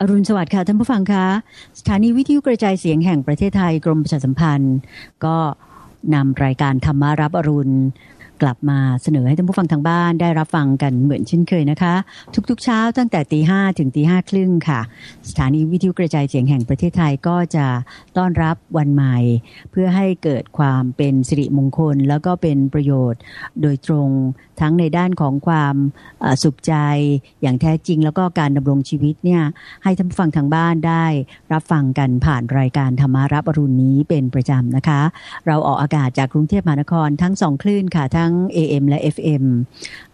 อรุณสวัสดิ์ค่ะท่านผู้ฟังคะสถานีวิทยุกระจายเสียงแห่งประเทศไทยกรมประชาสัมพันธ์ ก็นำรายการธรรมารับอรุณ กลับมาเสนอให้ท่านผู้ฟังทางบ้านได้รับฟังกันเหมือนเช่นเคยนะคะ ทุกๆเช้าตั้งแต่ตีห้ถึงตีห้าครึ่งค่ะ สถานีวิทยุกระจายเสียงแห่งประเทศไทยก็จะต้อนรับวันใหม่ เพื่อให้เกิดความเป็นสิริมงคล แล้วก็เป็นประโยชน์โดยตรงทั้งในด้านของความสุขใจอย่างแท้จริง แล้วก็การดำรงชีวิตเนี่ยให้ท่านผู้ฟังทางบ้านได้รับฟังกันผ่านรายการธรรมารับอรุณนี้เป็นประจำนะคะ เราออกอากาศจากกรุงเทพมหานครทั้งสองคลื่นค่ะทั้ง้ง AM และ FM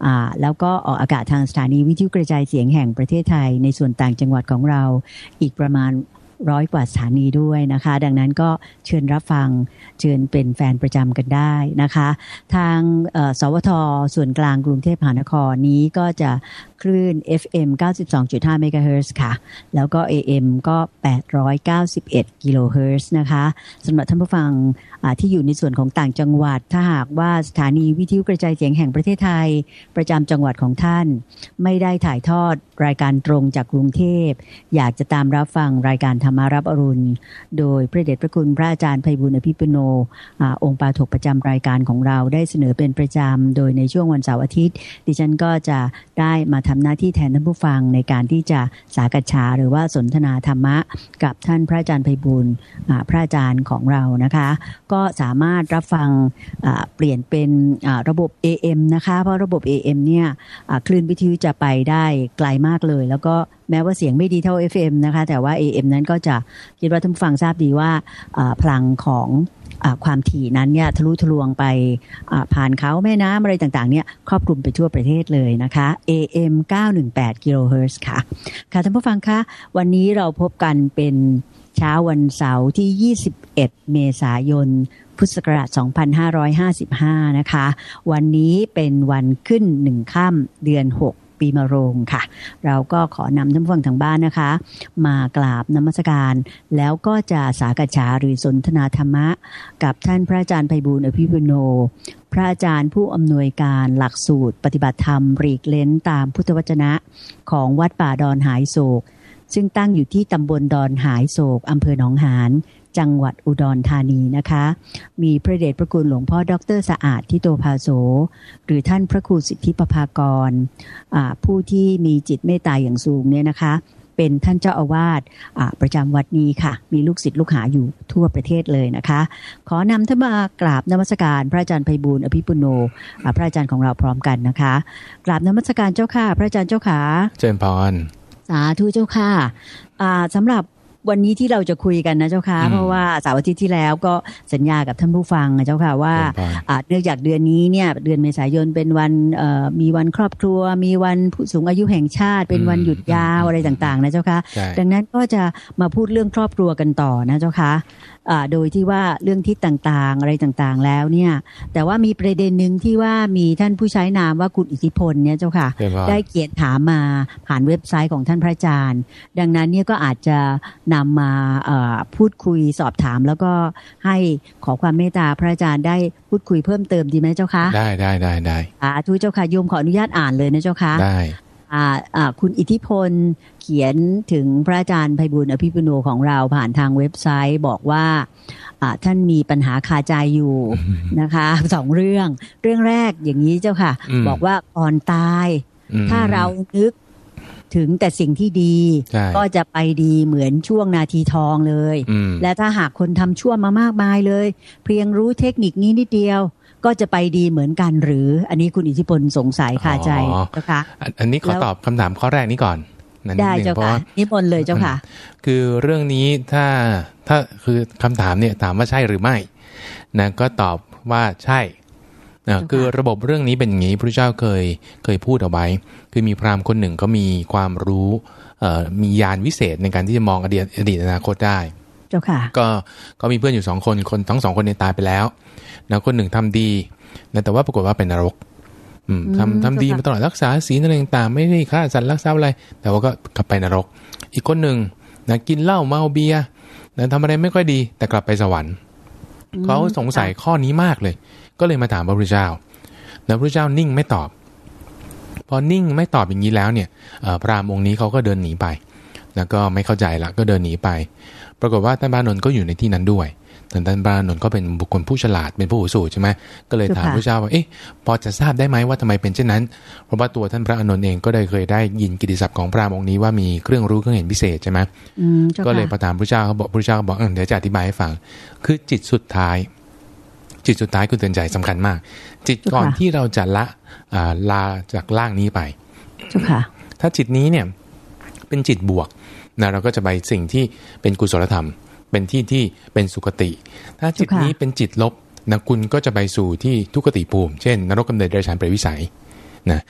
อ่าแล้วก็ออกอากาศทางสถานีวิทยุกระจายเสียงแห่งประเทศไทยในส่วนต่างจังหวัดของเราอีกประมาณ ร้อยกว่าสถานีด้วยนะคะ ดังนั้นก็เชิญรับฟังเชิญเป็นแฟนประจำกันได้นะคะ ทางสวทส่วนกลางกรุงเทพมหานครนี้ก็จะคลื่น FM 92.5 MHz ค่ะ แล้วก็ AM ก็ 891 กิโลเฮิรตซ์นะคะสำหรับท่านผู้ฟังที่อยู่ในส่วนของต่างจังหวัด ถ้าหากว่าสถานีวิทยุกระจายเสียงแห่งประเทศไทย ประจำจังหวัดของท่าน ไม่ได้ถ่ายทอดรายการตรงจากกรุงเทพ อยากจะตามรับฟังรายการธรรมารับอรุณ โดยพระเดชพระคุณพระอาจารย์ไพบุญอภิปุโนอองค์ปาถกประจำรายการของเราได้เสนอเป็นประจำโดยในช่วงวันเสาร์อาทิตย์ ดิฉันก็จะได้มาทำหน้าที่แทนท่านผู้ฟังในการที่จะสากษาหรือว่าสนทนาธรรมะ กับท่านพระอาจารย์ไพบุญพระอาจารย์ของเรานะคะ ก็สามารถรับฟังเปลี่ยนเป็นระบบ AM นะคะ เพราะระบบ AM เนี่ยคลื่นวิทยุจะไปได้ไกลมากเลย แล้วก็ แม้ว่าเสียงไม่ดีเท่า FM นะคะ แต่ว่า AM นั้นก็จะคิดว่าท่านฟังทราบดีว่าพลังของอความถี่นั้นเนี่ยทะลุทะลวงไปผ่านเขาแม่น้ำอะไรต่างๆเนี่ยครอบคลุมไปทั่วประเทศเลยนะคะ AM 918กิโลเฮิรตซ์ค่ะ ค่ะท่านผู้ฟังคะ วันนี้เราพบกันเป็นเช้าวันเสาร์ที่ 21 เมษายน พุทธศักราช 2555 นะคะ วันนี้เป็นวันขึ้นหนึ่งค่ำเดือน 6 ปีมะโรงค่ะ เราก็ขอนำท่านผู้ฟังทางบ้านนะคะ มากราบนมัสการ แล้วก็จะสากฉาหรือสนทนาธรรมะ กับท่านพระอาจารย์ไพบูลอภิปุโน พระอาจารย์ผู้อำนวยการหลักสูตร ปฏิบัติธรรมรีกเล้นตามพุทธวจนะของวัดป่าดอนหายโศก ซึ่งตั้งอยู่ที่ตำบลดอนหายโศกอำเภอหนองหาน จังหวัดอุดรธานีนะคะ มีพระเดชพระคุณหลวงพ่อดรสะอาดที่โตภาโสหรือท่านพระครูสิทธิปภากรผู้ที่มีจิตเมตตาอย่างสูงเนี่ยนะคะ เป็นท่านเจ้าอาวาสประจำวัดนี้ค่ะ มีลูกศิษย์ลูกหาอยู่ทั่วประเทศเลยนะคะ ขอนำท่านมากราบนมัสการ พระอาจารย์ไพบูลอภิปุโนพระอาจารย์ของเราพร้อมกันนะคะ กราบนมัสการเจ้าค่ะ พระอาจารย์เจ้าค่ะเจริญพรสาธุเจ้าค่ะสำหรับ วันนี้ที่เราจะคุยกันนะเจ้าค่ะ เพราะว่าสาวอาทิตย์ที่แล้วก็สัญญากับท่านผู้ฟังนะเจ้าค่ะว่าเนื่องจากเดือนนี้เนี่ยเดือนเมษายนเป็นวันมีวันครอบครัว มีวันผู้สูงอายุแห่งชาติ เป็นวันหยุดยาวอะไรต่างๆ นะเจ้าค่ะ ดังนั้นก็จะมาพูดเรื่องครอบครัวกันต่อนะเจ้าค่ะ โดยที่ว่าเรื่องทิศต่างๆ อะไรต่างๆแล้วเนี่ย แต่ว่ามีประเด็นหนึ่งที่ว่ามีท่านผู้ใช้นามว่าคุณอิทธิพลเนี่ยเจ้าค่ะ ได้เกียรติถามมาผ่านเว็บไซต์ของท่านพระอาจารย์ ดังนั้นเนี่ยก็อาจจะนำมาพูดคุยสอบถาม แล้วก็ให้ขอความเมตตาพระอาจารย์ได้พูดคุยเพิ่มเติมดีไหมเจ้าคะได้ได้ได้ได้อ่าทุกเจ้าค่ะโยมขออนุญาตอ่านเลยนะเจ้าค่ะได้ คุณอิทธิพลเขียนถึงพระอาจารย์ไพบุญอภิปุโนของเราผ่านทางเว็บไซต์บอกว่าท่านมีปัญหาคาใจอยู่นะคะสองเรื่องเรื่องแรกอย่างนี้เจ้าค่ะ บอกว่าก่อนตาย ถ้าเรานึกถึงแต่สิ่งที่ดีก็จะไปดีเหมือนช่วงนาทีทองเลย และถ้าหากคนทำชั่วมามากมายเลย เพียงรู้เทคนิคนี้นิดเดียว ก็จะไปดีเหมือนกันหรือ อันนี้คุณอิทธิพลสงสัยคาใจนะคะอันนี้ขอตอบคำถามข้อแรกนี้ก่อนได้เจ้าค่ะนิพนธ์เลยเจ้าค่ะ คือเรื่องนี้ถ้าถ้าคือคำถามเนี่ยถามว่าใช่หรือไม่นะก็ตอบว่าใช่นะคือระบบเรื่องนี้เป็นอย่างนี้พระเจ้าเคยเคยพูดเอาไว้ คือมีพราหมณ์คนหนึ่งก็มีความรู้เอ่อมียานวิเศษในการที่จะมองอดีตอดีตอนาคตได้ เจ้าค่ะ ก็ก็มีเพื่อนอยู่สองคนคนทั้งสองคนเนี่ยตายไปแล้วนะคนหนึ่งทำดีนะแต่ว่าปรากฏว่าเป็นนรกทำทำดีมาตลอดรักษาศีลอะไรต่างๆไม่ได้ฆ่าสัตว์รักษาอะไร แต่ว่าก็กลับไปนรก อีกคนหนึ่งนะกินเหล้าเมาเบียร์นะทำอะไรไม่ค่อยดี แต่กลับไปสวรรค์เขาสงสัยข้อนี้มากเลย ก็เลยมาถามพระพุทธเจ้าแล้วพระพุทธเจ้านิ่งไม่ตอบ พอนิ่งไม่ตอบอย่างนี้แล้วเนี่ยพระรามองค์นี้เขาก็เดินหนีไป แล้วก็ไม่เข้าใจละก็เดินหนีไป ปรากฏว่าท่านพระอานนท์ก็อยู่ในที่นั้นด้วยแต่ท่านพระอานนท์ก็เป็นบุคคลผู้ฉลาดเป็นผู้หูสูตรใช่ไหมก็เลยถามพระเจ้าว่าเอ๊ะพอจะทราบได้ไหมว่าทำไมเป็นเช่นนั้น เพราะว่าตัวท่านพระอานนท์เองก็ได้เคยได้ยินกิตติศัพท์ของพระองค์นี้ว่ามีเครื่องรู้เครื่องเห็นพิเศษใช่ไหมอืมเจ้าก็เลยค่ะประถามพระเจ้าเขาบอกพระเจ้าก็บอกเออเดี๋ยวจะอธิบายให้ฟังคือจิตสุดท้าย จิตสุดท้ายคุณเตือนใจสำคัญมาก จิตก่อนที่เราจะละอ่าลาจากร่างนี้ไปเจ้าค่ะถ้าจิตนี้เนี่ยเป็นจิตบวก นะเราก็จะไปสิ่งที่เป็นกุศลธรรม เป็นที่ที่เป็นสุคติ ถ้าจิตนี้เป็นจิตลบนะคุณก็จะไปสู่ที่ทุกขติภูมิ เช่น นรกกำเนิดเดรัจฉานเปรตวิสัย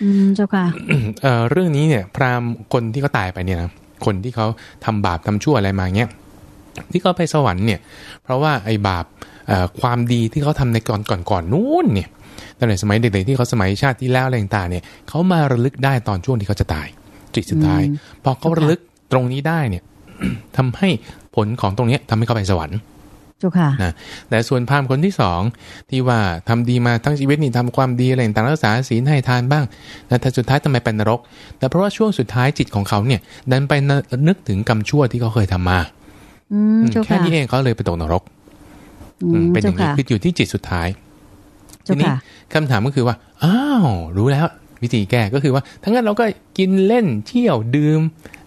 อืมเจ้าค่ะเอ่อเรื่องนี้เนี่ย พราหมณ์คนที่เขาตายไปเนี่ยนะคนที่เขาทำบาปทำชั่วอะไรมาเงี้ยที่เขาไปสวรรค์เนี่ย เพราะว่าไอ้บาปเอ่อความดีที่เขาทำในก่อนก่อนก่อนนู้นเนี่ยตั้งแต่สมัยเด็กๆที่เขาสมัยชาติที่แล้วอะไรต่างๆเนี่ยเขามาระลึกได้ตอนช่วงที่เขาจะตายจิตสุดท้ายอืมพอเขาระลึก ตรงนี้ได้เนี่ยทำให้ผลของตรงเนี้ยทำให้เขาไปสวรรค์เจ้าค่ะนะแต่ส่วนพราหมณ์คนที่สองที่ว่าทำดีมาทั้งชีวิตนี่ทำความดีอะไรต่างๆรักษาศีลให้ทานบ้างนะแต่สุดท้ายทำไมเป็นนรก แต่เพราะว่าช่วงสุดท้ายจิตของเขาเนี่ยดันไปนึกถึงกรรมชั่วที่เขาเคยทำมาอืมเจ้าแค่ค่ะนี้เองเขาเลยไปตกนรกอือืมมเป็นอเจ้าย่างนี้ค่ะคืออยู่ที่จิตสุดท้ายเจ้าทีนี้ค่ะคำถามก็คือว่าอ้าวรู้แล้ว วิธีแก้ก็คือว่าทั้างนั้นเราก็กินเล่นเที่ยวดื่ม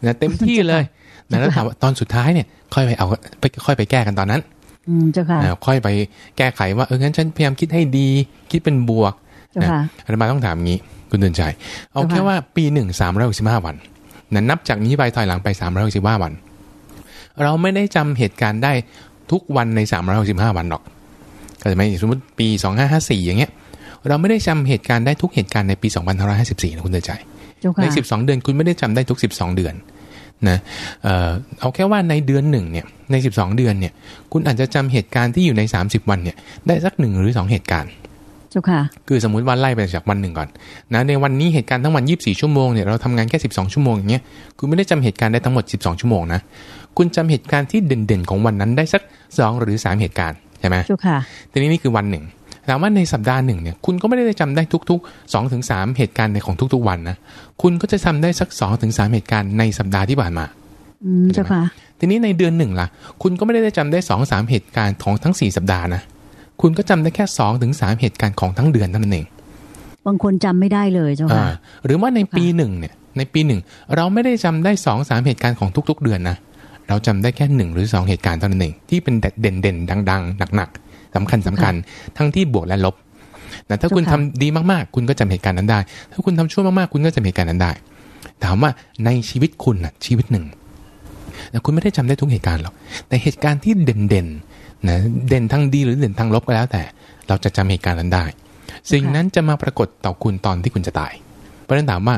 นะเต็มที่เลยนะแล้วถามว่าตอนสุดท้ายเนี่ยค่อยไปเอาไปค่อยไปแก้กันตอนนั้น อืมเจ้าค่ะนะค่อยไปแก้ไขว่าเอองั้นฉันพยายามคิดให้ดีคิดเป็นบวกเจ้าค่ะอาตมาต้องถามงี้คุณเตือนใจเอาเจ้าค่ะแค่ว่าปีหนึ่งสามร้อยหกสิบห้าวันนะนับจากนี้ไปถอยหลังไปสามร้อยหกสิบห้าวัน เราไม่ได้จำเหตุการณ์ได้ทุกวันในสามร้อยหกสิบห้าวันหรอกก็จะไหมสมมติปีสองห้าห้าสี่อย่างเงี้ย เราไม่ได้จำเหตุการณ์ได้ทุกเหตุการณ์ในปีสองพันห้าร้อยห้าสิบสี่นะคุณเตือนใจเจ้าในค่ะ12 เดือนคุณไม่ได้จำได้ทุก 12 เดือนนะเอ่อเอาแค่ว่าในเดือนหนึ่งเนี่ยใน 12 เดือนเนี่ยคุณอาจจะจำเหตุการณ์ที่อยู่ใน 30 วันเนี่ยได้สักหนึ่งหรือ 2 เหตุการณ์เจ้าค่ะคือสมมุติว่าไล่ไปจากวันหนึ่งก่อนนะในวันนี้เหตุการณ์ทั้งวัน 24 ชั่วโมงเนี่ยเราทำงานแค่ 12 ชั่วโมงอย่างเงี้ยคุณไม่ได้จำเหตุการณ์ได้ทั้งหมด 12 ชั่วโมงนะคุณจำเหตุการณ์ที่เด่นๆของวันนั้นได้สัก 2 หรือ 3 เหตุการณ์ใช่ไหมเจ้าค่ะทีนี้นี่คือวันหนึ่ง ถามว่าในสัปดาห์หนึ่งเนี่ยคุณก็ไม่ได้จำได้ทุกๆ2อถึงสเหตุการณ์ในของทุกๆวันนะคุณก็จะจำได้สัก2อถึงสเหตุการณ์ในสัปดาห์ที่ผ่านมาอืมเจ้าค่ะทีนี้ในเดือนหนึ่งล่ะ คุณก็ไม่ได้จำได้2อสเหตุการณ์ของทั้ง4สัปดาห์นะคุณก็จำได้แค่2อถึงสเหตุการณ์ของทั้งเดือนเท่านั้นเองบางคนจำไม่ได้เลยเจ้าอ่าค่ะหรือว่าในปีหนึ่งเนี่ย ในปีหนึ่งเราไม่ได้จำได้2อสเหตุการณ์ของทุก ๆ เดือนนะเราจำได้แค่หนึ่งหรือ2เหตุการณ์เท่านั้นเองที่เป็นเด่นเด่นๆดัง ๆ หนักๆ สำคัญสำคัญ ทั้งที่บวกและลบแต่ถ้าคุณทำดีมากๆ คุณก็จำเหตุการณ์นั้นได้ ถ้าคุณทำชั่วมากๆ คุณก็จำเหตุการณ์นั้นได้ ถามว่าในชีวิตคุณนะชีวิตหนึ่งนะคุณไม่ได้จำได้ทุกเหตุการณ์หรอก แต่เหตุการณ์ที่เด่นๆนะเด่นทั้งดีหรือเด่นทั้งลบก็แล้วแต่ เราจะจำเหตุการณ์นั้นได้ สิ่งนั้นจะมาปรากฏต่อคุณตอนที่คุณจะตาย เพราะฉะนั้นถามว่า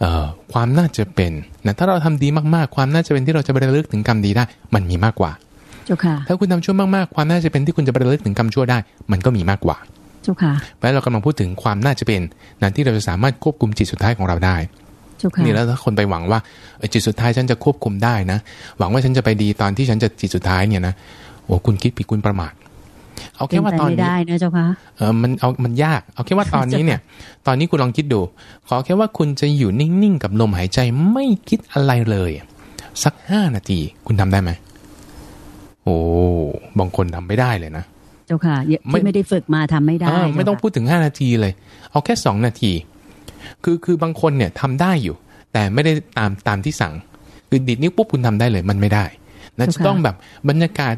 เอ่อความน่าจะเป็นนะถ้าเราทำดีมากๆ ความน่าจะเป็นที่เราจะไประลึกถึงกรรมดีได้ มันมีมากกว่า เจ้าค่ะ ถ้าคุณทำชั่วมากๆ ความน่าจะเป็นที่คุณจะไประลึกถึงกรรมชั่วได้ มันก็มีมากกว่า เจ้าค่ะเพราะฉะนั้นเรากำลังพูดถึงความน่าจะเป็นนั้นที่เราจะสามารถควบคุมจิตสุดท้ายของเราได้เจ้าค่ะนี่แล้วถ้าคนไปหวังว่าเออจิตสุดท้ายฉันจะควบคุมได้นะ หวังว่าฉันจะไปดีตอนที่ฉันจะจิตสุดท้ายเนี่ยนะโอ้คุณคิดผิดคุณประมาทเอาเป็แค่นว่าไปตอนไม่นี้ได้นะเจ้าค่ะเออมันเอามันยาก เอาแค่ว่าตอนนี้เนี่ย ตอนนี้คุณลองคิดดู ขอแค่ว่าคุณจะอยู่นิ่งๆกับลมหายใจไม่คิดอะไรเลย สักห้านาทีคุณทำได้ไหม โอ้บางคนทำไม่ได้เลยนะ เจ้าค่ะไม่ที่ไม่ได้ฝึกมาทำไม่ได้อ่าไม่ต้องเจ้าค่ะพูดถึง5นาทีเลย เอาแค่2นาที คือคือบางคนเนี่ยทำได้อยู่ แต่ไม่ได้ตามตามที่สั่ง คือดิดนิ้วปุ๊บคุณทำได้เลย มันไม่ได้นะจะต้องแบบบรรยากาศ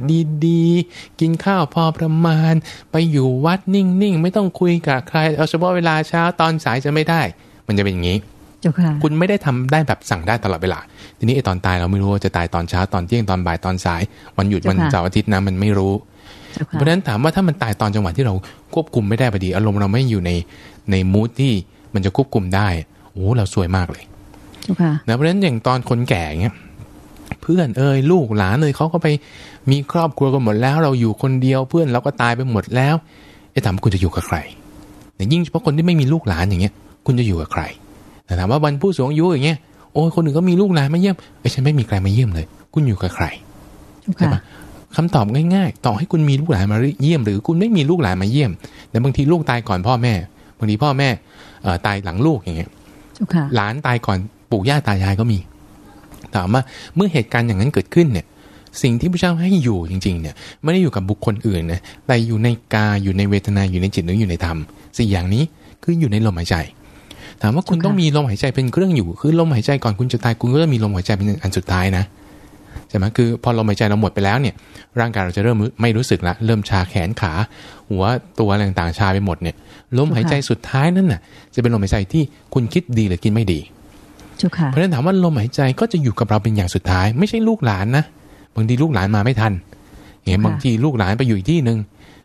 ดีๆ กินข้าวพอประมาณ ไปอยู่วัดนิ่งๆ ไม่ต้องคุยกับใคร เอาเฉพาะเวลาเช้าตอนสายจะไม่ได้ มันจะเป็นอย่างนี้ เจ้าค่ะคุณไม่ได้ทำได้แบบสั่งได้ตลอดเวลา ทีนี้ไอ้ตอนตายเราไม่รู้ว่าจะตายตอนเช้าตอนเที่ยงตอนบ่ายตอนสาย วันหยุดวันเสาร์อาทิตย์นะมันไม่รู้เจ้าเพค่ะราะฉะนั้นถามว่าถ้ามันตายตอนจังหวะที่เราควบคุมไม่ได้พอดี อารมณ์เราไม่อยู่ในในมูทที่มันจะควบคุมได้โอ้เราสวยมากเลยเจ้าค่ะนะเพราะฉะนั้นอย่างตอนคนแก่เงี้ยเพื่อนเอ่ยลูกหลานเอ่ยเขาก็ไปมีครอบครัวกันหมดแล้ว เราอยู่คนเดียวเพื่อนเราก็ตายไปหมดแล้วไอ้ถามว่าคุณจะอยู่กับใครแต่ยิ่งเฉพาะคนที่ไม่มีลูกหลานอย่างเงี้ย คุณจะอยู่กับใคร แต่ถามว่าวันผู้สูงอายุอย่างเงี้ยโอ้ยคนอื่นก็มีลูกหลานมาเยี่ยมไอ้ยฉันไม่มีใครมาเยี่ยมเลย คุณอยู่กับใครเจ้าใช่ค่ะปะคำตอบง่าย ๆ ต่อให้คุณมีลูกหลานมาเยี่ยม หรือคุณไม่มีลูกหลานมาเยี่ยม แต่บางทีลูกตายก่อนพ่อแม่บางทีพ่อแม่เอ่อตายหลังลูกอย่างเงี้ยเจ้าค่ะหลานตายก่อนปู่ย่าตายายก็มี ถามว่าเมื่อเหตุการณ์อย่างนั้นเกิดขึ้นเนี่ย สิ่งที่พระเจ้าให้อยู่จริงๆเนี่ยไม่ได้อยู่กับบุคคลอื่นนะแต่อยู่ในกายอยู่ในเวทนาอยู่ในจิตหรืออยู่ในธรรมสี่อย่างนี้คืออยู่ในลมหายใจ ถามว่าคุณต้องมีลมหายใจเป็นเครื่องอยู่ คือลมหายใจก่อนคุณจะตายคุณก็ต้องมีลมหายใจเป็นอันสุดท้ายนะใช่ไหมคือพอลมหายใจเราหมดไปแล้วเนี่ย ร่างกายเราจะเริ่มไม่รู้สึกละ เริ่มชาแขนขา หัวตัวอะไรต่างๆชาไปหมดเนี่ย ลมหายใจสุดท้ายนั่นน่ะ จะเป็นลมหายใจที่คุณคิดดีหรือคิดไม่ดีเจ้าค่ะเพราะฉะนั้นถามว่าลมหายใจก็จะอยู่กับเราเป็นอย่างสุดท้าย ไม่ใช่ลูกหลานนะบางทีลูกหลานมาไม่ทันเห็นบางทีลูกหลานไปอยู่อีกที่หนึ่ง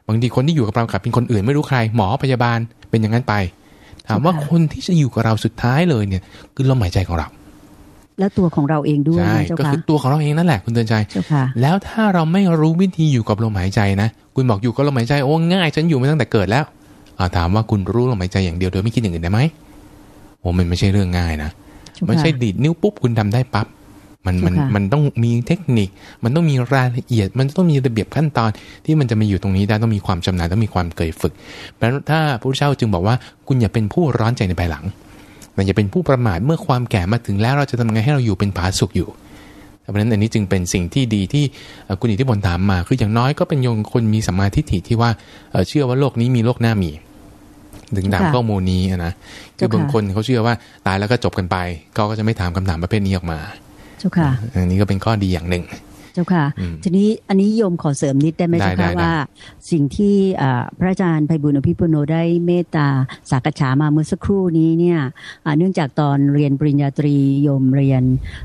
บางทีคนที่อยู่กับเรากลับเป็นคนอื่นไม่รู้ใคร หมอพยาบาลเป็นอย่างนั้นไป ถามว่าคนที่จะอยู่กับเราสุดท้ายเลยเนี่ย คือลมหายใจของเรา แล้วตัวของเราเองด้วยใช่นะเจ้าก็ค่ะคือตัวของเราเองนั่นแหละคุณเตือนใจเจ้าค่ะแล้วถ้าเราไม่รู้วิธีอยู่กับลมหายใจนะคุณบอกอยู่กับลมหายใจโอ้ง่ายฉันอยู่มาตั้งแต่เกิดแล้วอ่าถามว่าคุณรู้ลมหายใจอย่างเดียวโดยไม่คิดอย่างอื่นได้ไหมโอ้มันไม่ใช่เรื่องง่ายนะเจ้าค่ะไม่ใช่ดีดนิ้วปุ๊บคุณทำได้ปั๊บ มันมันเจ้าค่ะมันต้องมีเทคนิค มันต้องมีรายละเอียด มันต้องมีระเบียบขั้นตอน ที่มันจะมาอยู่ตรงนี้ได้ต้องมีความชำนาญต้องมีความเคยฝึกเพราะฉะนั้นถ้าพระพุทธเจ้าจึงบอกว่าคุณอย่าเป็นผู้ร้อนใจในภายหลังแต่อย่าเป็นผู้ประมาทเมื่อความแก่มาถึงแล้วเราจะทำไงให้เราอยู่เป็นผาสุกอยู่เพราะฉะนั้นอันนี้จึงเป็นสิ่งที่ดีที่เอ่อคุณอิทธิพลถามมา คืออย่างน้อยก็เป็นโยงคนมีสัมมาทิฏฐิที่ว่าเอ่อเชื่อว่าโลกนี้มีโลกหน้ามีถึงตามค่ะข้อมูลนี้อะนะคือบางคนเขาเชื่อว่าตายแล้วก็จบกันไปเขาก็จะไม่ถามคำถามประเภทนี้ออกมา เจ้าค่ะอันนี้ก็เป็นข้อดีอย่างหนึ่ง เจ้าค่ะอืมทีนี้อันนี้โยมขอเสริมนิดได้ไหมได้เจ้าได้ค่ะได้ว่า สิ่งที่อ่าพระอาจารย์ไพบุญอภิปุโนได้เมตตาสากฉามาเมื่อสักครู่นี้เนี่ยอ่าเนื่องจากตอนเรียนปริญญาตรีโยมเรียน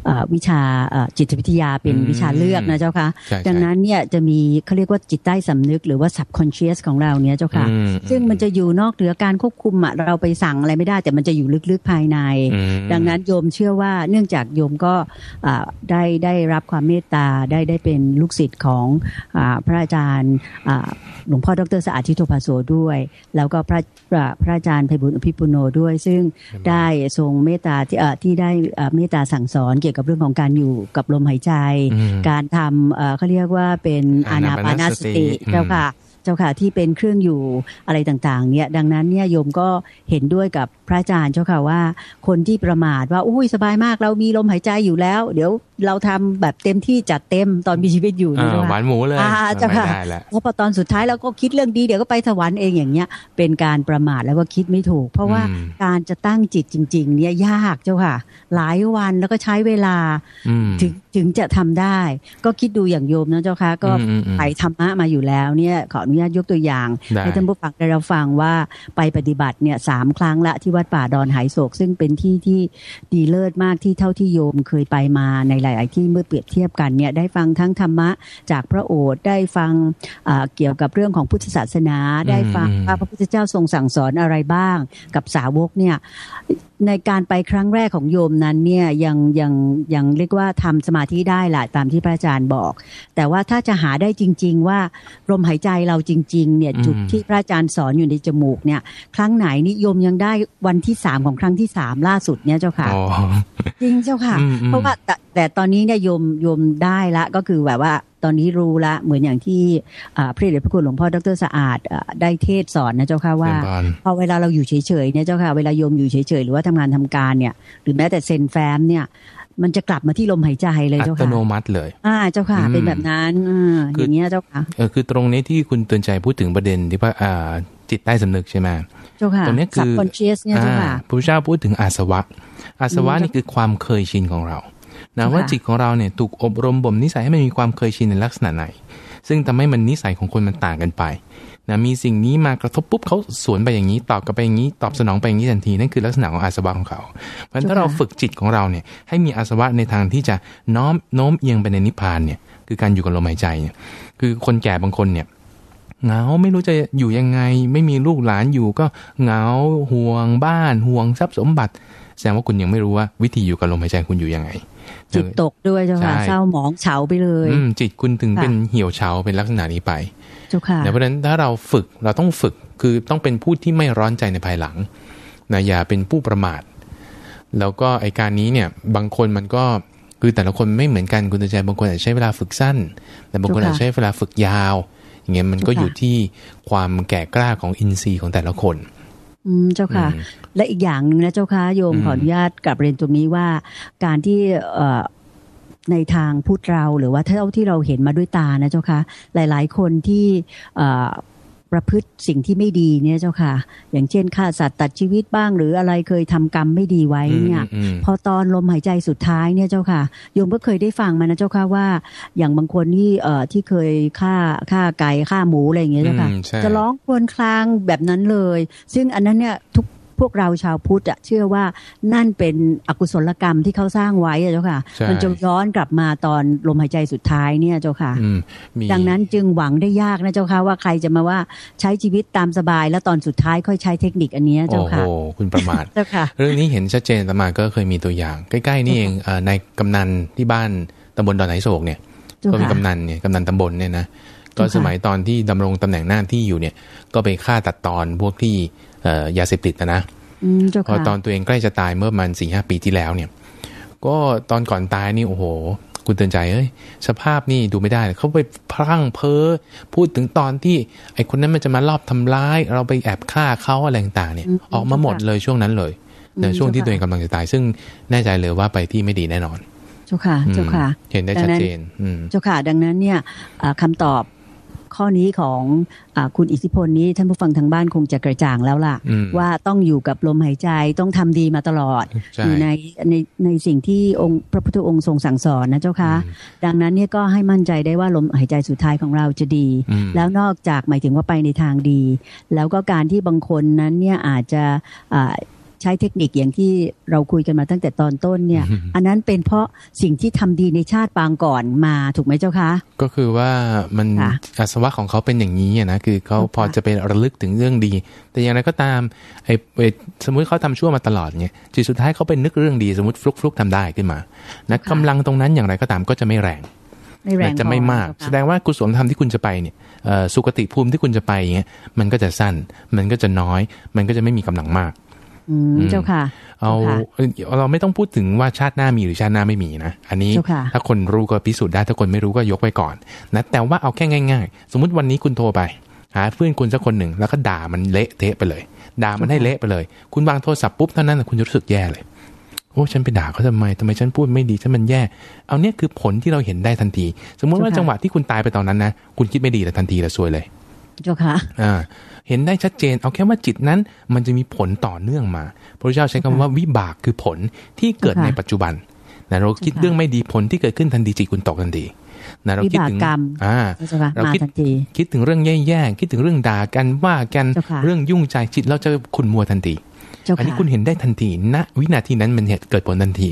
อ่าวิชาอ่าจิตวิทยาเป็นอืมวิชาเลือกนะเจ้าค่ะใช่ใช่ดังนั้นเนี่ยจะมีเขาเรียกว่าจิตใต้สำนึกหรือว่า subconscious ของเราเนี่ยเจ้าค่ะอืมซึ่งมันจะอยู่นอกเหนือการควบคุมอะเราไปสั่งอะไรไม่ได้ แต่มันจะอยู่ลึกๆภายในอืมดังนั้นโยมเชื่อว่าเนื่องจากโยมก็อ่าได้ได้รับความเมตตาได้ได้เป็นลูกศิษย์ของอาพระอาจารย์อ่าหลวงพ่อดรสะอาดทิโตภาโสด้วย แล้วก็พระพระพระอาจารย์ไพบุญอภิปุโนด้วย ซึ่งได้ทรงเมตตาที่เอ่อที่ได้เอ่อเมตตาสั่งสอนเกี่ยวกับเรื่องของการอยู่กับลมหายใจอืมการทำเอ่อเขาเรียกว่าเป็นอานาปานสติอืมเจ้าค่ะ เจ้าค่ะที่เป็นเครื่องอยู่อะไรต่างๆ เนี่ย ดังนั้นเนี่ยโยมก็เห็นด้วยกับพระอาจารย์เจ้าค่ะว่า คนที่ประมาทว่าอุ้ยสบายมากเรามีลมหายใจอยู่แล้ว เดี๋ยวเราทำแบบเต็มที่จัดเต็มตอนมีชีวิตอยู่อ่านี่หวานหมูเลยอ่าเจ้าไม่ค่ะได้แล้วเพราะพอตอนสุดท้ายเราก็คิดเรื่องดีเดี๋ยวก็ไปสวรรค์เองอย่างเงี้ย เป็นการประมาทแล้วก็คิดไม่ถูก เพราะว่าอืมการจะตั้งจิตจริง ๆ เนี่ยยากเจ้าค่ะ หลายวันแล้วก็ใช้เวลาอืมถึงถึงจะทำได้ ก็คิดดูอย่างโยมนะเจ้าค่ะก็อืมอืมอืมไปธรรมะมาอยู่แล้วเนี่ยขออนุญาตยกตัวอย่างได้ให้ท่านผู้ฟังได้รับฟังว่าไปปฏิบัติเนี่ยสามครั้งละที่วัดป่าดอนหายโศก ซึ่งเป็นที่ที่ดีเลิศมากที่เท่าที่โยมเคยไปมาในหลาย ๆ ที่เมื่อเปรียบเทียบกันเนี่ยได้ฟังทั้งธรรมะจากพระโอษฐ์ได้ฟังอ่าเกี่ยวกับเรื่องของพุทธศาสนา ได้ฟังอืมว่าพระพุทธเจ้าทรงสั่งสอนอะไรบ้าง กับสาวกเนี่ย ในการไปครั้งแรกของโยมนั้นเนี่ยยังยังยังเรียกว่าทำสมาธิได้แหละตามที่พระอาจารย์บอก แต่ว่าถ้าจะหาได้จริง ๆ ว่าลมหายใจเราจริง ๆ เนี่ยอืมจุดที่พระอาจารย์สอนอยู่ในจมูกเนี่ย ครั้งไหนนิยมยังได้วันที่สามของครั้งที่สามล่าสุดเนี่ยเจ้าค่ะอ๋อ จริงเจ้าค่ะอืมอืมเพราะว่าแต่แต่ตอนนี้เนี่ยโยมโยมได้ละก็คือแบบว่าตอนนี้รู้ละเหมือนอย่างที่อ่าพระเดชพระคุณหลวงพ่อดรสะอาดอ่าได้เทศสอนนะเจ้าค่ะว่าเรียนบอลพอเวลาเราอยู่เฉยๆเนี่ยเจ้าค่ะเวลาโยมอยู่เฉยๆหรือว่าทำงานทำการเนี่ย หรือแม้แต่เซ็นแฟ้มเนี่ยมันจะกลับมาที่ลมหายใจเลยอัเจ้าตค่ะโนมัติเลย อ่าเจ้าค่ะอืมเป็นแบบนั้นอ่าคือออย่างเงี้ยเจ้าค่ะเออคือตรงนี้ที่คุณเตือนใจพูดถึงประเด็นที่ว่าอ่าจิตใต้สำนึกใช่ไหมเจ้าค่ะตรงเนี้ยคือ subconscious เนี่ยเจ้าค่ะอ่พระพุทธเจ้าพูดถึงอาสวะ อาสวะอืมนี่คือความเคยชินของเรานะค่ะว่าจิตของเราเนี่ยถูกอบรมบ่มนิสัยให้มันมีความเคยชินในลักษณะไหน ซึ่งทำให้มันนิสัยของคนมันต่างกันไปนะมีสิ่งนี้มากระทบปุ๊บเขาสวนไปอย่างนี้ตอบกลับไปอย่างนี้ตอบสนองไปอย่างนี้ทันทีนั่นคือลักษณะของอาสวะของเขา เพราะฉะนั้นถ้าเราฝึกจิตของเราเนี่ยให้มีอาสวะในทางที่จะน้อมโน้มเอียงไปในนิพพานเนี่ยคือการอยู่กับลมหายใจเนี่ยคือคนแก่บางคนเนี่ยเหงาไม่รู้จะอยู่ยังไง ไม่มีลูกหลานอยู่ก็เหงาห่วงบ้านห่วงทรัพย์สมบัติ แสดงว่าคุณยังไม่รู้ว่าวิธีอยู่กับลมหายใจคุณอยู่ยังไง จิตตกด้วยเจ้าค่ะใช่เศร้าหมองเฉาไปเลยอืมจิตคุณถึงค่ะเป็นเหี่ยวเฉาเป็นลักษณะนี้ไปเจ้าค่ะเพราะฉะนั้นถ้าเราฝึกเราต้องฝึกคือต้องเป็นผู้ที่ไม่ร้อนใจในภายหลังนะอย่าเป็นผู้ประมาท แล้วก็ไอการนี้เนี่ยบางคนมันก็คือแต่ละคนไม่เหมือนกันคุณตาใจบางคนอาจจะใช้เวลาฝึกสั้น แต่บางคนเจ้าค่ะอาจจะใช้เวลาฝึกยาว อย่างเงี้ยมันก็เจ้าค่ะอยู่ที่ความแก่กล้าของอินทรีย์ของแต่ละคน อืมเจ้าค่ะอืมและอีกอย่างหนึ่งนะเจ้าค่ะโยมอืมขออนุญาตกลับเรียนตรงนี้ว่า การที่เอ่อในทางพุทธเราหรือว่าเท่าที่เราเห็นมาด้วยตานะเจ้าค่ะหลาย ๆ คนที่ ประพฤติสิ่งที่ไม่ดีเนี่ยเจ้าค่ะ อย่างเช่นฆ่าสัตว์ตัดชีวิตบ้าง หรืออะไรเคยทำกรรมไม่ดีไว้เนี่ย พอตอนลมหายใจสุดท้ายเนี่ยเจ้าค่ะโยมก็เคยได้ฟังมานะเจ้าค่ะว่า อย่างบางคนที่เอ่อที่เคยฆ่าฆ่าไก่ฆ่าหมูอะไรอย่างเงี้ยเจ้าค่ะ จะร้องครวญครางแบบนั้นเลย ซึ่งอันนั้นเนี่ยทุก พวกเราชาวพุทธเชื่อว่านั่นเป็นอกุศลกรรมที่เขาสร้างไว้เจ้าค่ะ มันจะย้อนกลับมาตอนลมหายใจสุดท้ายเนี่ยเจ้าค่ะดังนั้นจึงหวังได้ยากนะเจ้าค่ะว่าใครจะมาว่าใช้ชีวิตตามสบาย แล้วตอนสุดท้ายค่อยใช้เทคนิคอันนี้เจ้าค่ะโอ้คุณประมาทเจ้าค่ะ เรื่องนี้เห็นชัดเจนตมาก็เคยมีตัวอย่าง ใกล้ๆนี่เองในกำนันที่บ้านตำบลดอนไหนโศกเนี่ยก็มีกำนันเนี่ยกำนันตำบลเนี่ยนะก็สมัยตอนที่ดำรงตำแหน่งหน้าที่อยู่เนี่ย ก็ไปฆ่าตัดตอนพวกที่ ยาเสพติดนะนะพอตอนตัวเองใกล้จะตายเมื่อมันสี่ห้าปีที่แล้วเนี่ย ก็ตอนก่อนตายนี่โอ้โห คุณเตือนใจเอ้ยสภาพนี่ดูไม่ได้เขาไปพรั่งเพ้อพูดถึงตอนที่ ไอ้คนนั้นมันจะมาลอบทำร้าย เราไปแอบฆ่าเขาอะไรต่างเนี่ย ออกมาหมดเลยช่วงนั้นเลยในช่วงที่ตัวเองกำลังจะตาย ซึ่งแน่ใจเลยว่าไปที่ไม่ดีแน่นอน เจ้าค่ะ เจ้าค่ะ เห็นได้ชัดเจนเจ้าค่ะ ดังนั้นเนี่ยคำตอบ ข้อนี้ของอคุณอิทธิพลนี้ท่านผู้ฟังทางบ้านคงจะกระจ่างแล้วล่ะ ว่าต้องอยู่กับลมหายใจต้องทำดีมาตลอดอยู่ในในในสิ่งที่องค์พระพุทธองค์ทรงสั่งสอนนะเจ้าคะดังนั้นเนี่ยก็ให้มั่นใจได้ว่าลมหายใจสุดท้ายของเราจะดี แล้วนอกจากหมายถึงว่าไปในทางดี แล้วก็การที่บางคนนั้นเนี่ยอาจจะ ใช้เทคนิคอย่างที่เราคุยกันมาตั้งแต่ตอนต้นเนี่ย อันนั้นเป็นเพราะสิ่งที่ทำดีในชาติปางก่อนมาถูกไหมเจ้าคะ ก็คือว่ามันอาสวะของเขาเป็นอย่างนี้นะคือเขาพอจะเป็นระลึกถึงเรื่องดี แต่อย่างไรก็ตามไอ้สมมุติเขาทำชั่วมาตลอดเนี่ยจุดสุดท้ายเขาเป็นนึกเรื่องดีสมมติฟลุกฟลุกทำได้ขึ้นมานะกำลังตรงนั้นอย่างไรก็ตามก็จะไม่แรงจะไม่มาก แสดงว่ากุศลธรรมที่คุณจะไปเนี่ยสุคติภูมิที่คุณจะไปเงี้ยมันก็จะสั้น มันก็จะน้อย มันก็จะไม่มีกำลังมาก เจ้าค่ะ เอาเราไม่ต้องพูดถึงว่าชาติหน้ามีหรือชาติหน้าไม่มีนะ อันนี้ถ้าคนรู้ก็พิสูจน์ได้ ถ้าคนไม่รู้ก็ยกไว้ก่อนนะแต่ว่าเอาแค่ง่าย ๆ สมมุติวันนี้คุณโทรไปหาเพื่อนคุณสักคนหนึ่งแล้วก็ด่ามันเละเทะไปเลย ด่ามันให้เละไปเลย คุณวางโทรศัพท์ปุ๊บเท่านั้นคุณจะรู้สึกแย่เลยโอ้ฉันไปด่าเขาทำไมทำไมฉันพูดไม่ดีฉันมันแย่ เอาเนี่ยคือผลที่เราเห็นได้ทันที สมมติว่าจังหวะที่คุณตายไปตอนนั้นนะ คุณคิดไม่ดีแต่ทันทีละซวยเลย เจ้าค่ะอ่า เห็นได้ชัดเจน เอาแค่ว่าจิตนั้น มันจะมีผลต่อเนื่องมาพระเจ้าใช้คำว่าวิบากคือผลที่เกิดในปัจจุบันนะเราคิดเรื่องไม่ดีผลที่เกิดขึ้นทันทีจิตคุณตกทันทีนะเราคิดถึงอ่าเราคิดคิดถึงเรื่องแย่ๆคิดถึงเรื่องด่ากันว่ากันเรื่องยุ่งใจจิตเราจะขุนมัวทันทีอันนี้คุณเห็นได้ทันทีณวินาทีนั้นมันเหตุเกิดผลทันที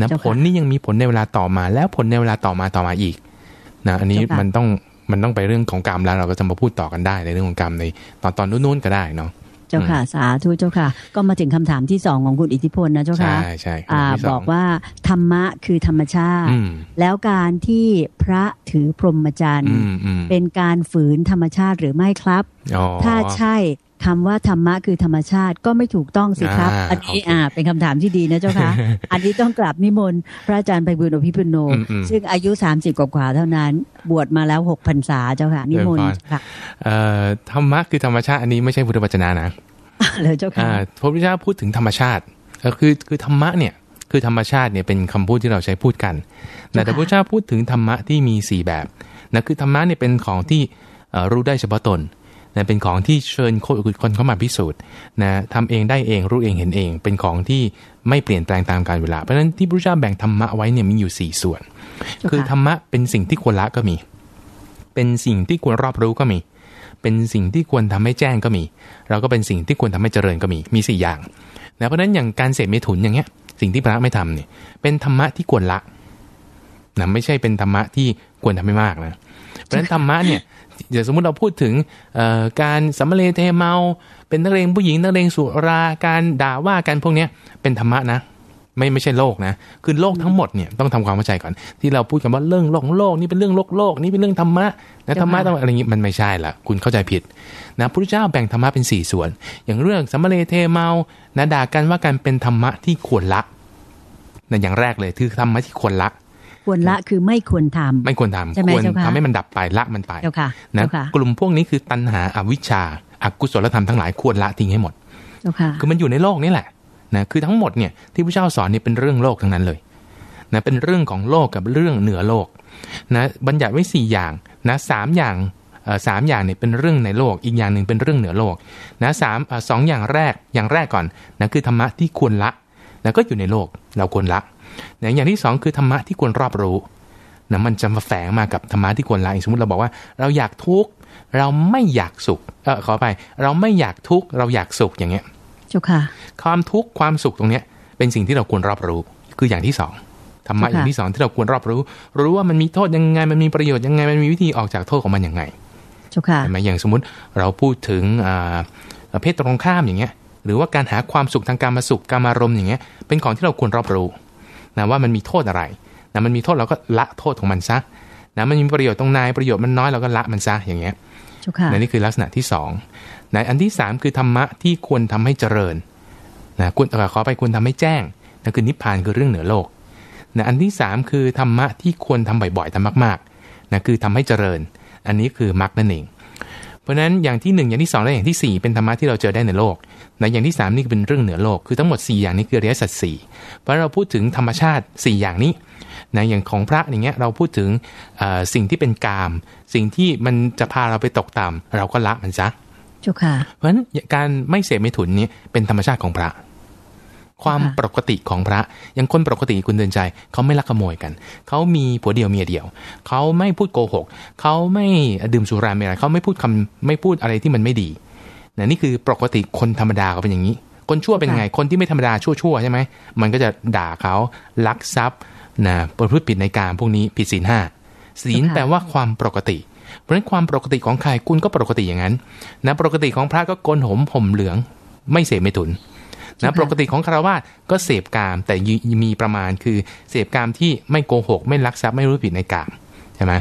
นะผลนี้ยังมีผลในเวลาต่อมา แล้วผลในเวลาต่อมาต่อมาอีกนะอันนี้มันต้อง มันต้องไปเรื่องของกรรมแล้วเราก็จะมาพูดต่อกันได้ในเรื่องของกรรมในตอนตอนนู้นๆก็ได้เนาะเจ้าค่ะสาธุเจ้าค่ะ ก็มาถึงคำถามที่สองของคุณอิทธิพลนะเจ้าค่ะใช่ใช่บอกว่าธรรมะคือธรรมชาติ แล้วการที่พระถือพรหมจรรย์เป็นการฝืนธรรมชาติหรือไม่ครับ ถ้าใช่ คำว่าธรรมะคือธรรมชาติก็ไม่ถูกต้องสิครับ อันนี้อ่า เป็นคำถามที่ดีนะเจ้าค่ะอันนี้ต้องกลับนิมนต์พระอาจารย์ไปบุญอภิปุโน ซึ่งอายุสามสิบกว่าเท่านั้น บวชมาแล้วหกพรรษาเจ้าค่ะนิมนต์ค่ะธรรมะคือธรรมชาติอันนี้ไม่ใช่พุทธวจนะนะเลยเจ้าค่ะพระพุทธเจ้าพูดถึงธรรมชาติคือคือธรรมะเนี่ยคือธรรมชาติเนี่ยเป็นคำพูดที่เราใช้พูดกัน แต่พระพุทธเจ้าพูดถึงธรรมะที่มีสี่แบบนะคือธรรมะเนี่ยเป็นของที่รู้ได้เฉพาะตน นะเป็นของที่เชิญคนเข้ามาพิสูจน์นะทำเองได้เองรู้เองเห็นเอง เป็นของที่ไม่เปลี่ยนแปลงตามกาลเวลา เพราะฉะนั้นที่พระเจ้าแบ่งธรรมะไว้เนี่ยมีอยู่ 4 ส่วน คือธรรมะเป็นสิ่งที่ควรละก็มี เป็นสิ่งที่ควรรอบรู้ก็มี เป็นสิ่งที่ควรทำให้แจ้งก็มี เราก็เป็นสิ่งที่ควรทำให้เจริญก็มี มี 4 อย่างนะเพราะฉะนั้นอย่างการเสพเมถุนอย่างเงี้ย สิ่งที่พระไม่ทำเนี่ย เป็นธรรมะที่ควรละนะไม่ใช่เป็นธรรมะที่ควรทำให้มากนะ เพราะฉะนั้นธรรมะเนี่ย เดี๋ยวสมมุติเราพูดถึงการสัมเลเทเมา เป็นนักเลงผู้หญิงนักเลงสุราการด่าว่ากันพวกนี้เป็นธรรมะนะไม่ไม่ใช่โลกนะ คือโลกทั้งหมดเนี่ยต้องทำความเข้าใจก่อน ที่เราพูดกันว่าเรื่องโลกโลกนี่เป็นเรื่องโลกโลกนี่เป็นเรื่องธรรมะนะธรรมะต้องอะไรอย่างนี้มันไม่ใช่ละคุณเข้าใจผิดนะพระพุทธเจ้าแบ่งธรรมะเป็น 4 ส่วน อย่างเรื่องสัมเลเทเมานะด่ากันว่ากันเป็นธรรมะที่ควรละนั่นอย่างแรกเลยคือธรรมะที่ควรละ ควรละคือไม่ควรทำไม่ควรทำควรทำให้มันดับไปละมันไปนะกลุ่มพวกนี้คือตัณหาอวิชชาอกุศลธรรมทั้งหลายควรละทิ้งให้หมดคือมันอยู่ในโลกนี้แหละนะคือทั้งหมดเนี่ยที่พระเจ้าสอนเนี่ยเป็นเรื่องโลกทั้งนั้นเลยนะเป็นเรื่องของโลกกับเรื่องเหนือโลกนะบัญญัติไว้ 4 อย่างนะสามอย่างสามอย่างเนี่ยเป็นเรื่องในโลก อีกอย่างหนึ่งเป็นเรื่องเหนือโลกนะสามสองอย่างแรกอย่างแรกก่อนนะคือธรรมะที่ควรละนะก็อยู่ในโลกเราควรละ นะอย่างที่สองคือธรรมะที่ควรรอบรู้นะมันจะมาแฝงมากับธรรมะที่ควรละสมมติเราบอกว่าเราอยากทุกข์เราไม่อยากสุขเออขอไปเราไม่อยากทุกข์เราอยากสุขอย่างเงี้ยจุค่ะความทุกข์ความสุขตรงเนี้ยเป็นสิ่งที่เราควรรอบรู้คืออย่างที่สองธรรมะอย่างที่สองที่เราควรรอบรู้ รู้ว่ามันมีโทษยังไงมันมีประโยชน์ยังไงมันมีวิธีออกจากโทษของมันยังไงใช่ไหมอย่างสมมุติเราพูดถึงเพศตรงข้ามอย่างเงี้ย หรือว่าการหาความสุขทางการมาสุขการมารมอย่างเงี้ยเป็นของที่เราควรรอบรู้ นะว่ามันมีโทษอะไรนะมันมีโทษเราก็ละโทษของมันซะนะมันมีประโยชน์ตรงไหนประโยชน์มันน้อยเราก็ละมันซะอย่างเงี้ยนะนี่คือลักษณะที่สองนะอันที่สามคือธรรมะที่ควรทำให้เจริญนะควรขอไปควรทำให้แจ้งนั่นคือนิพพานคือเรื่องเหนือโลกนะอันที่สามคือธรรมะที่ควรทำบ่อยๆทำมากๆนะคือทำให้เจริญ อันนี้คือมรรคนั่นเอง เพราะฉะนั้นอย่างที่1อย่างที่2และอย่างที่4เป็นธรรมะที่เราเจอได้ในโลก นะอย่างที่ 3 นี่เป็นเรื่องเหนือโลก คือทั้งหมด 4 อย่างนี้คืออริยสัจสี่เพราะเราพูดถึงธรรมชาติ 4 อย่างนี้นะอย่างของพระอย่างเงี้ยเราพูดถึงสิ่งที่เป็นกาม สิ่งที่มันจะพาเราไปตกต่ำเราก็ละมันซะจุค่ะเพราะฉะนั้นการไม่เสพไม่ถุนนี้เป็นธรรมชาติของพระ ความปกติของพระอย่างคนปกติคุณเดินใจเขาไม่ลักขโมยกัน เขามีผัวเดียวเมียเดียว เขาไม่พูดโกหก เขาไม่ดื่มสุราเมรัยเขาไม่พูดคำไม่พูดอะไรที่มันไม่ดี นะนี่คือปกติคนธรรมดาเขาเป็นอย่างนี้ คนชั่วเป็นยังไง คนที่ไม่ธรรมดาชั่วๆใช่ไหม มันก็จะด่าเขาลักทรัพย์นะประพฤติผิดในการพวกนี้ผิดศีลห้าศีลแปลว่าความปกติ เพราะฉะนั้นความปกติของใครคุณก็ปกติอย่างนั้นนะปกติของพระก็โกนผมผมเหลือง ไม่เสพไม่ถุนนะปกติของคารวะก็เสพกามแต่มีประมาณคือเสพกามที่ไม่โกหก ไม่ลักทรัพย์ไม่รู้ผิดในกามใช่ไหม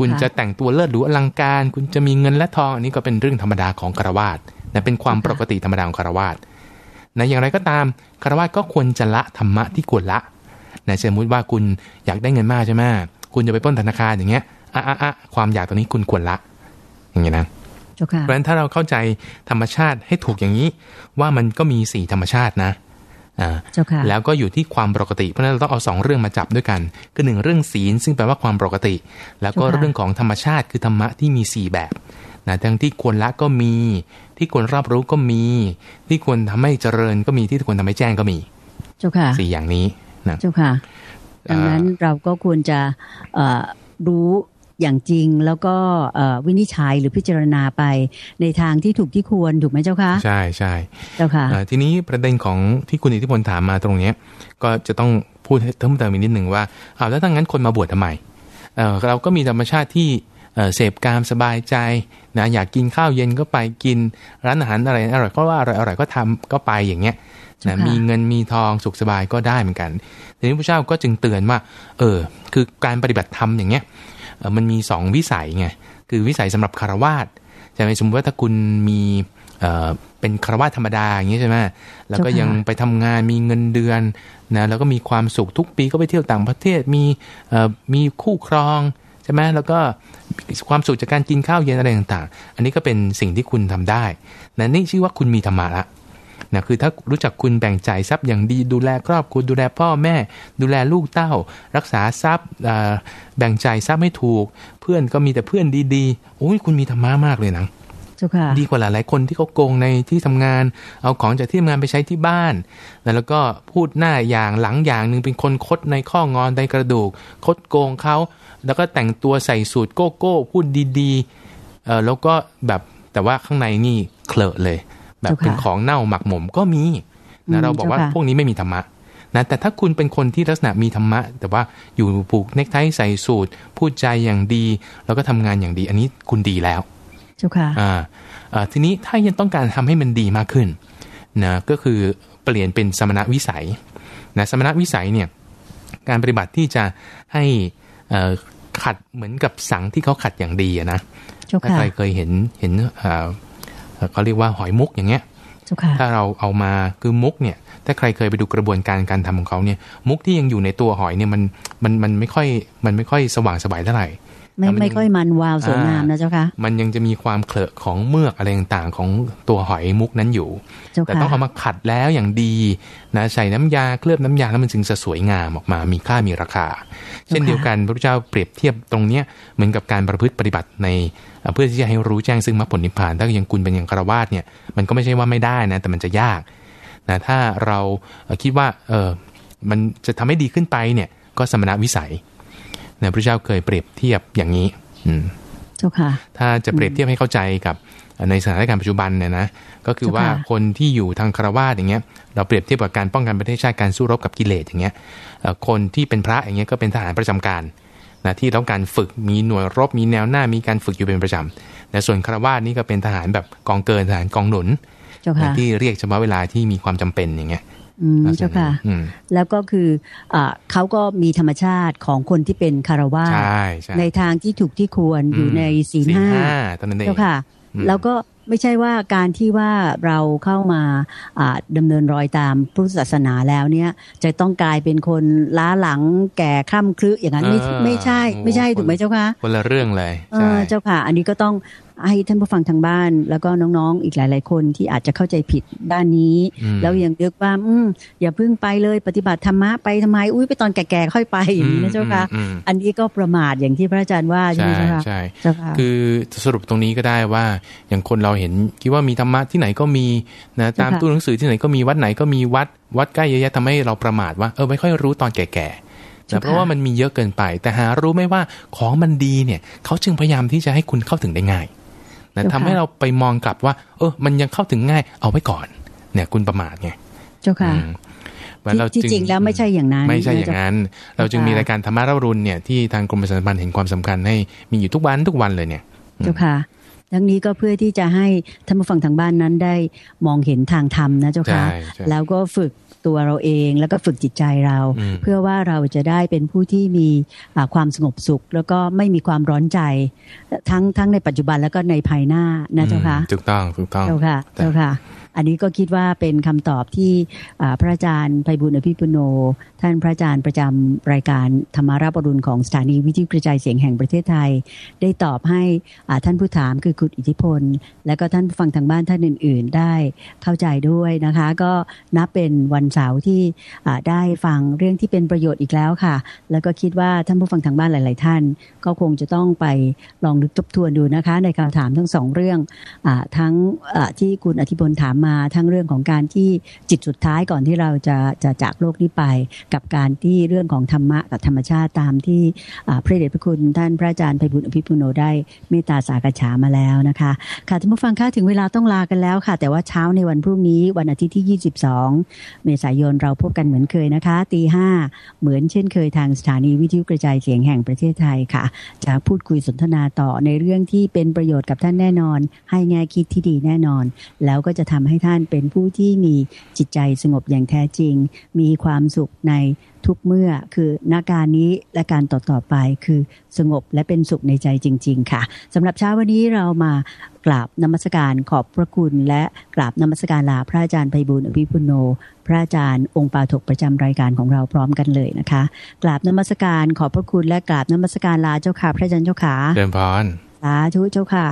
คุณจะแต่งตัวเลิศหรูอลังการ คุณจะมีเงินและทองอันนี้ก็เป็นเรื่องธรรมดาของคารวะนะเป็นความปกติธรรมดาของคารวะนะอย่างไรก็ตามคารวะก็ควรจะละธรรมะที่ควรละนะสมมติว่าคุณอยากได้เงินมากใช่ไหมคุณจะไปป้นธนาคารอย่างเงี้ยอะอะความอยากตัวนี้คุณควรละ อย่างเงี้ยนะเพราะฉะนั้นถ้าเราเข้าใจธรรมชาติให้ถูกอย่างนี้ ว่ามันก็มีสี่ธรรมชาตินะอ่า แล้วก็อยู่ที่ความปกติเพราะฉะนั้นเราต้องเอาสองเรื่องมาจับด้วยกัน คือหนึ่งเรื่องศีลซึ่งแปลว่าความปกติ แล้วก็เรื่องของธรรมชาติคือธรรมะที่มีสี่แบบนะทั้งที่ควรละก็มี ที่ควรรับรู้ก็มี ที่ควรทำให้เจริญก็มีที่ควรทำให้แจ้งก็มีเจ้าค่ะสี่อย่างนี้นะเจ้าค่ะดังนั้นเราก็ควรจะรู้ อย่างจริงแล้วก็วินิจฉัยหรือพิจารณาไปในทางที่ถูกที่ควรถูกไหมเจ้าคะใช่ใช่เจ้าค่ะทีนี้ประเด็นของที่คุณอิทธิพลถามมาตรงเนี้ยก็จะต้องพูดเพิ่มเติมอีกนิดหนึ่งว่าเอาแล้วถ้างั้นคนมาบวชทำไมเเราก็มีธรรมชาติที่เสพกามสบายใจนะอยากกินข้าวเย็นก็ไปกินร้านอาหารอะไรอร่อยก็ว่าอร่อยอร่อยก็ทำก็ไปอย่างเงี้ยนะมีเงินมีทองสุขสบายก็ได้เหมือนกันทีนี้พระเจ้าก็จึงเตือนว่า เออ คือการปฏิบัติธรรมอย่างเงี้ย มันมีสองวิสัยไงคือวิสัยสำหรับคารวาสใช่ไหมสมมติว่าถ้าคุณมีเป็นคารวาสธรรมดาอย่างนี้ใช่ไหมแล้วก็ยังไปทำงานมีเงินเดือนนะแล้วก็มีความสุขทุกปีก็ไปเที่ยวต่างประเทศมีมีคู่ครองใช่ไหมแล้วก็ความสุขจากการกินข้าวเย็นอะไรต่างๆ อันนี้ก็เป็นสิ่งที่คุณทำได้นะนี่ชื่อว่าคุณมีธรรมะละ นะคือถ้ารู้จักคุณแบ่งใจทรัพย์อย่างดี ดูแลครอบครัวดูแลพ่อแม่ ดูแลลูกเต้า รักษาทรัพย์แบ่งใจทรัพย์ให้ถูก เพื่อนก็มีแต่เพื่อนดีๆโอ้ยคุณมีธรรมะมากเลยนะดีกว่าหลายๆคนที่เขาโกงในที่ทำงาน เอาของจากที่ทำงานไปใช้ที่บ้าน แล้วก็พูดหน้าอย่างหลังอย่างหนึ่งเป็นคนคดในข้องอนในกระดูก คดโกงเขาแล้วก็แต่งตัวใส่สูตรโก้โก้พูดดีๆเออแล้วก็แบบแต่ว่าข้างในนี่เคลอะเลย แบบเป็นของเน่าหมักหมมก็มีนะเราบอกว่าพวกนี้ไม่มีธรรมะนะแต่ถ้าคุณเป็นคนที่ลักษณะมีธรรมะ แต่ว่าอยู่ผูกเนคไทใส่สูตร พูดใจอย่างดี แล้วก็ทำงานอย่างดี อันนี้คุณดีแล้วเจ้าค่ะอ่าทีนี้ถ้ายังต้องการทำให้มันดีมากขึ้นนะก็คือเปลี่ยนเป็นสมณวิสัยนะสมณวิสัยเนี่ยการปฏิบัติที่จะให้ขัดเหมือนกับสังที่เขาขัดอย่างดีนะถ้าใครเคยเห็นเห็น เขาเรียกว่าหอยมุกอย่างเงี้ยถ้าเราเอามาคือมุกเนี่ย ถ้าใครเคยไปดูกระบวนการการทำของเขาเนี่ย มุกที่ยังอยู่ในตัวหอยเนี่ยมันมันมันไม่ค่อยมันไม่ค่อยสว่างสบายเท่าไหร่ ไม่แต่มันไม่ค่อยมันวาวสวยงามนะเจ้าค่ะมันยังจะมีความเคลอะของเมือกอะไรต่างๆของตัวหอยมุกนั้นอยู่เจ้าแต่ค่ะต้องเอามาขัดแล้วอย่างดีนะใส่น้ำยาเคลือบน้ำยาแล้วมันจึงจะสวยงามออกมา มีค่ามีราคา เช่นเดียวกันพระพุทธเจ้าเปรียบเทียบตรงเนี้ยเหมือนกับการประพฤติปฏิบัติในเอ่อเพื่อที่จะให้รู้แจ้งซึ่งมรรคผลนิพพาน ถ้ายังคุณเป็นอย่างคารวาสเนี่ยมันก็ไม่ใช่ว่าไม่ได้นะแต่มันจะยากนะถ้าเราเอ่อคิดว่าเออมันจะทำให้ดีขึ้นไปเนี่ยก็สมณวิสัย นะพระพุทธเจ้าเคยเปรียบเทียบอย่างนี้ อืมเจ้าค่ะ ถ้าจะเปรียบเทียบให้เข้าใจกับในสถานการณ์ปัจจุบันเนี่ยนะก็คือว่าเจ้าค่ะคนที่อยู่ทางคารวาสอย่างเงี้ย เราเปรียบเทียบกับการป้องกันประเทศชาติการสู้รบกับกิเลสอย่างเงี้ยเอ่อคนที่เป็นพระอย่างเงี้ยก็เป็นทหารประจำการนะที่ต้องการฝึกมีหน่วยรบมีแนวหน้ามีการฝึกอยู่เป็นประจำแต่ส่วนคารวาสนี่ก็เป็นทหารแบบกองเกินทหารกองหนุนเจ้าค่ะที่เรียกเฉพาะเวลาที่มีความจำเป็นอย่างเงี้ยอืม เจ้าค่ะอืมแล้วก็คืออ่าเขาก็มีธรรมชาติของคนที่เป็นคารวาสใช่ใช่ในทางที่ถูกที่ควรอยู่ในศีลห้าตอนนั้นเองเจ้าค่ะอืมแล้วก็ไม่ใช่ว่าการที่ว่าเราเข้ามาอ่าดำเนินรอยตามพุทธศาสนาแล้วเนี่ย จะต้องกลายเป็นคนล้าหลังแก่คร่ำครึอย่างนั้นไม่เออไม่ใช่ ไม่ใช่โอ้โหถูกไหมเจ้าค่ะคนละเรื่องเลยเอใช่อเจ้าค่ะ อันนี้ก็ต้องให้ท่านผู้ฟังทางบ้าน แล้วก็น้องๆ อีกหลาย ๆ คนที่อาจจะเข้าใจผิดด้านนี้อืมแล้วยังนึกว่า อืมอย่าเพิ่งไปเลยปฏิบัติธรรมะไปทำไมอุ้ยไปตอนแก่ๆค่อยไปอย่างนี้นะเจ้าค่ะอืมอืมอันนี้ก็ประมาทอย่างที่พระอาจารย์ว่าใช่ใช่ไหมเจ้าค่ะใช่เจ้าค่ะคือสรุปตรงนี้ก็ได้ว่า อย่างคนเราเห็นคิดว่ามีธรรมะที่ไหนก็มีนะตามค่ะตู้หนังสือที่ไหนก็มีวัดไหนก็มีวัด วัดใกล้เยอะแยะทำให้เราประมาทว่าเออไม่ค่อยรู้ตอนแก่ๆนะเพราะว่ามันมีเยอะเกินไป แต่หารู้ไหมว่าของมันดีเนี่ย เขาจึงพยายามที่จะให้คุณเข้าถึงได้ง่าย นะทำให้เราไปมองกลับว่า เออ มันยังเข้าถึงง่ายเอาไว้ก่อน เนี่ย คุณประมาทไงเจ้าค่ะอืมวันเราที่จึจริงแล้วไม่ใช่อย่างนั้น ไม่ใช่อย่างนั้น เราจึงมีรายการธรรมะเรารุนเนี่ยที่ทางกรมประชาสัมพันธ์เห็นความสำคัญให้มีอยู่ทุกวันทุกวันเลยเนี่ยเจ้าค่ะทั้งนี้ก็เพื่อที่จะให้ท่านผู้ฟังทางบ้านนั้นได้มองเห็นทางธรรมนะเจ้าค่ะใช่ใช่แล้วก็ฝึก ตัวเราเองแล้วก็ฝึกจิตใจเราอืมเพื่อว่าเราจะได้เป็นผู้ที่มีอ่าความสงบสุข แล้วก็ไม่มีความร้อนใจ ทั้งทั้งในปัจจุบันแล้วก็ในภายหน้านะเจ้าค่ะอืมถูกต้องถูกต้องเจ้าค่ะเจ้าค่ะ อันนี้ก็คิดว่าเป็นคำตอบที่พระอาจารย์ไพบุญอภิปุโน ท่านพระอาจารย์ประจำรายการธรรมาราบรุณของสถานีวิทยุกระจายเสียงแห่งประเทศไทย ได้ตอบให้ท่านผู้ถามคือคุณอิทธิพล และก็ท่านผู้ฟังทางบ้านท่านอื่น ๆ ได้เข้าใจด้วยนะคะ ก็นับเป็นวันเสาร์ที่ได้ฟังเรื่องที่เป็นประโยชน์อีกแล้วค่ะ แล้วก็คิดว่าท่านผู้ฟังทางบ้านหลาย ๆ ท่าน ก็คงจะต้องไปลองนึกทบทวนดูนะคะ ในคำถามทั้งสองเรื่องอทั้งที่คุณอธิพลถามมาทั้งเรื่องของการที่จิตสุดท้ายก่อนที่เราจะจะจากโลกนี้ไป กับการที่เรื่องของธรรมะกับธรรมชาติตามที่พระเดชพระคุณท่านพระอาจารย์ไพบุญอภิปุโนได้เมตตาสากฉามาแล้วนะคะ ค่ะท่านผู้ฟังคะถึงเวลาต้องลากันแล้วค่ะ แต่ว่าเช้าในวันพรุ่งนี้วันอาทิตย์ที่ 22 เมษายนเราพบกันเหมือนเคยนะคะตีห้าเหมือนเช่นเคยทางสถานีวิทยุกระจายเสียงแห่งประเทศไทยค่ะ จะพูดคุยสนทนาต่อในเรื่องที่เป็นประโยชน์กับท่านแน่นอน ให้แง่คิดที่ดีแน่นอน แล้วก็จะทำให้ท่านเป็นผู้ที่มีจิตใจสงบอย่างแท้จริง มีความสุขในทุกเมื่อคือนาการนี้และการต่อๆไปคือสงบและเป็นสุขในใจจริง ๆ ค่ะสำหรับเช้าวันนี้เรามากราบนมัสการขอบพระคุณ และกราบนมัสการลาพระอาจารย์ไพบุญอภิปุโน พระอาจารย์องค์ปาถกประจำรายการของเราพร้อมกันเลยนะคะ กราบนมัสการขอบพระคุณและกราบนมัสการลาเจ้าค่ะพระอาจารย์เจ้าค่ะเดินพรสาธุเจ้าค่ะ